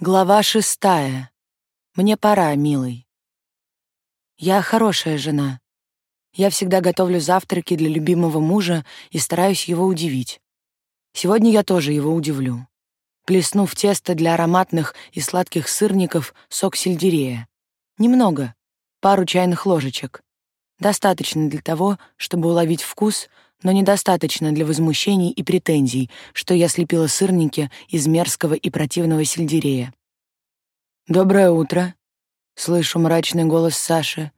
Глава шестая. Мне пора, милый. Я хорошая жена. Я всегда готовлю завтраки для любимого мужа и стараюсь его удивить. Сегодня я тоже его удивлю. Плесну в тесто для ароматных и сладких сырников сок сельдерея. Немного, пару чайных ложечек. Достаточно для того, чтобы уловить вкус, но недостаточно для возмущений и претензий, что я слепила сырники из мерзкого и противного сельдерея. «Доброе утро», — слышу мрачный голос Саши.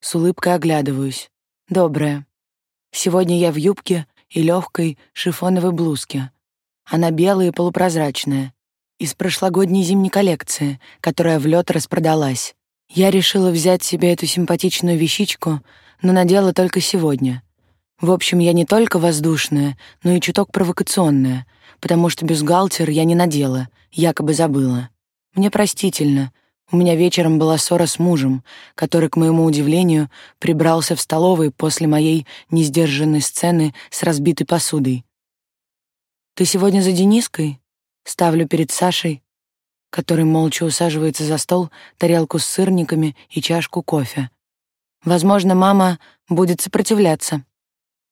С улыбкой оглядываюсь. «Доброе. Сегодня я в юбке и легкой шифоновой блузке. Она белая и полупрозрачная, из прошлогодней зимней коллекции, которая в лед распродалась. Я решила взять себе эту симпатичную вещичку, но надела только сегодня. В общем, я не только воздушная, но и чуток провокационная, потому что бюстгальтер я не надела, якобы забыла. Мне простительно. У меня вечером была ссора с мужем, который, к моему удивлению, прибрался в столовой после моей несдержанной сцены с разбитой посудой. «Ты сегодня за Дениской?» Ставлю перед Сашей, который молча усаживается за стол, тарелку с сырниками и чашку кофе. Возможно, мама будет сопротивляться.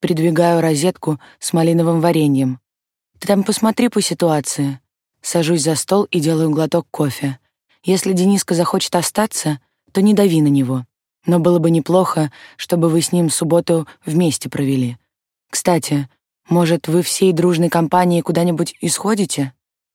Придвигаю розетку с малиновым вареньем. Ты там посмотри по ситуации. Сажусь за стол и делаю глоток кофе. Если Дениска захочет остаться, то не дави на него. Но было бы неплохо, чтобы вы с ним субботу вместе провели. Кстати, может, вы всей дружной компанией куда-нибудь исходите?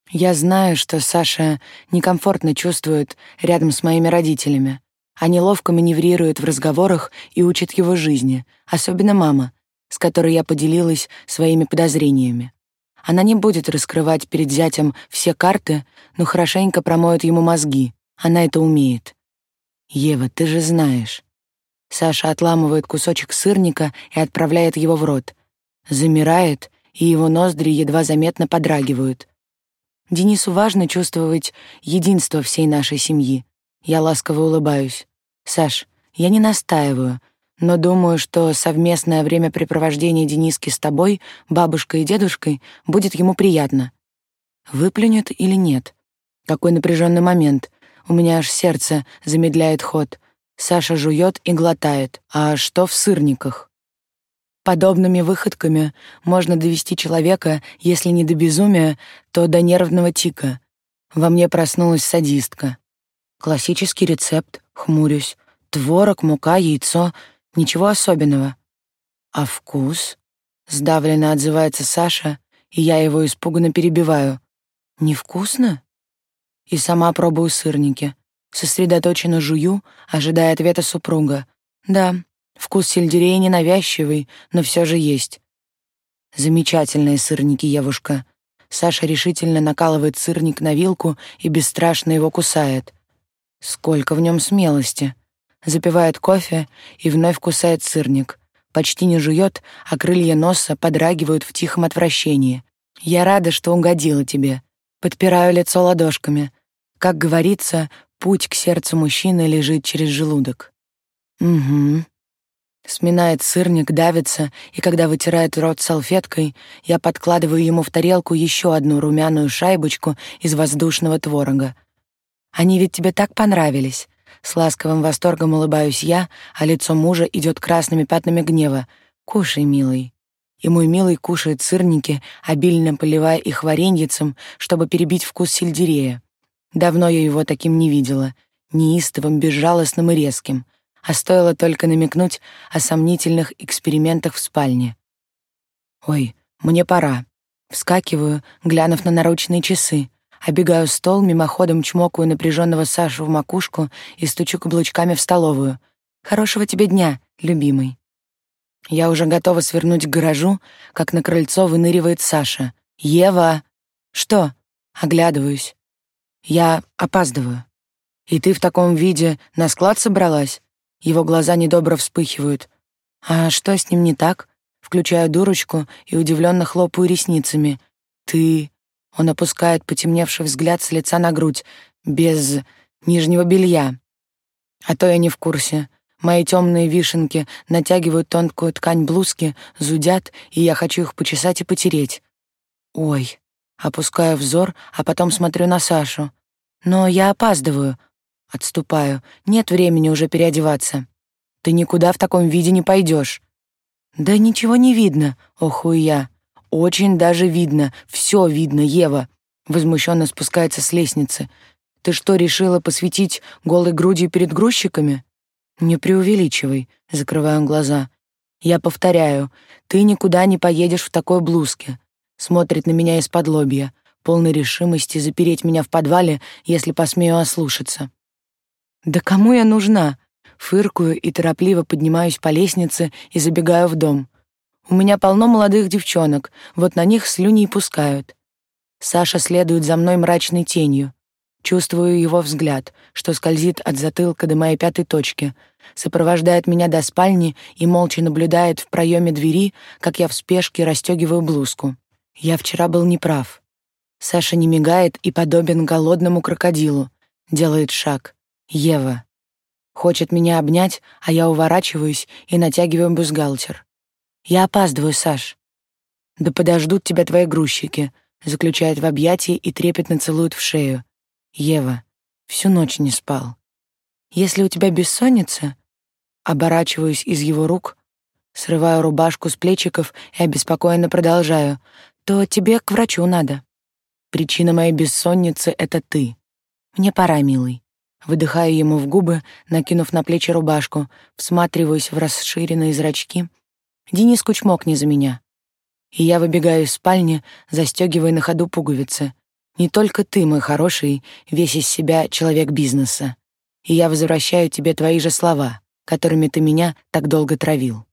Я знаю, что Саша некомфортно чувствует рядом с моими родителями. Они ловко маневрируют в разговорах и учат его жизни, особенно мама, с которой я поделилась своими подозрениями. Она не будет раскрывать перед зятем все карты, но хорошенько промоет ему мозги. Она это умеет. Ева, ты же знаешь. Саша отламывает кусочек сырника и отправляет его в рот. Замирает, и его ноздри едва заметно подрагивают. Денису важно чувствовать единство всей нашей семьи. Я ласково улыбаюсь. Саш, я не настаиваю, но думаю, что совместное времяпрепровождение Дениски с тобой, бабушкой и дедушкой будет ему приятно. Выплюнет или нет? Какой напряженный момент. У меня аж сердце замедляет ход. Саша жует и глотает. А что в сырниках? Подобными выходками можно довести человека, если не до безумия, то до нервного тика. Во мне проснулась садистка. Классический рецепт, хмурюсь. Творог, мука, яйцо — Ничего особенного. А вкус? Сдавленно отзывается Саша, и я его испуганно перебиваю. Невкусно? И сама пробую сырники. Сосредоточенно жую, ожидая ответа супруга. Да, вкус сельдерея ненавязчивый, но все же есть. Замечательные сырники, Евушка. Саша решительно накалывает сырник на вилку и бесстрашно его кусает. Сколько в нем смелости запивает кофе и вновь кусает сырник. Почти не жует, а крылья носа подрагивают в тихом отвращении. Я рада, что угодила тебе. Подпираю лицо ладошками. Как говорится, путь к сердцу мужчины лежит через желудок. Угу. Сминает сырник, давится, и когда вытирает рот салфеткой, я подкладываю ему в тарелку еще одну румяную шайбочку из воздушного творога. Они ведь тебе так понравились. С ласковым восторгом улыбаюсь я, а лицо мужа идет красными пятнами гнева. «Кушай, милый». И мой милый кушает сырники, обильно поливая их вареньицем, чтобы перебить вкус сельдерея. Давно я его таким не видела, неистовым, безжалостным и резким. А стоило только намекнуть о сомнительных экспериментах в спальне. «Ой, мне пора». Вскакиваю, глянув на наручные часы. Обегаю стол, мимоходом чмокаю напряженного Сашу в макушку и стучу каблучками в столовую. «Хорошего тебе дня, любимый». Я уже готова свернуть к гаражу, как на крыльцо выныривает Саша. «Ева!» «Что?» Оглядываюсь. «Я опаздываю». «И ты в таком виде на склад собралась?» Его глаза недобро вспыхивают. «А что с ним не так?» Включаю дурочку и удивленно хлопаю ресницами. «Ты...» Он опускает потемневший взгляд с лица на грудь, без нижнего белья. А то я не в курсе. Мои темные вишенки натягивают тонкую ткань блузки, зудят, и я хочу их почесать и потереть. Ой, опускаю взор, а потом смотрю на Сашу. Но я опаздываю. Отступаю. Нет времени уже переодеваться. Ты никуда в таком виде не пойдешь. Да ничего не видно, охую я. Очень даже видно, все видно, Ева. Возмущенно спускается с лестницы. Ты что, решила посветить голой грудью перед грузчиками? Не преувеличивай, закрываю глаза. Я повторяю, ты никуда не поедешь в такой блузке. Смотрит на меня из-под лобья, полной решимости запереть меня в подвале, если посмею ослушаться. Да кому я нужна? Фыркую и торопливо поднимаюсь по лестнице и забегаю в дом. У меня полно молодых девчонок, вот на них слюни и пускают. Саша следует за мной мрачной тенью. Чувствую его взгляд, что скользит от затылка до моей пятой точки, сопровождает меня до спальни и молча наблюдает в проеме двери, как я в спешке расстегиваю блузку. Я вчера был неправ. Саша не мигает и подобен голодному крокодилу. Делает шаг. Ева. Хочет меня обнять, а я уворачиваюсь и натягиваю бюстгальтер. Я опаздываю, Саш. Да подождут тебя твои грузчики, заключает в объятии и трепетно целует в шею. Ева, всю ночь не спал. Если у тебя бессонница, оборачиваюсь из его рук, срываю рубашку с плечиков и обеспокоенно продолжаю, то тебе к врачу надо. Причина моей бессонницы — это ты. Мне пора, милый. Выдыхаю ему в губы, накинув на плечи рубашку, всматриваюсь в расширенные зрачки. Денис Кучмок не за меня. И я выбегаю из спальни, застегивая на ходу пуговицы. Не только ты, мой хороший, весь из себя человек бизнеса. И я возвращаю тебе твои же слова, которыми ты меня так долго травил.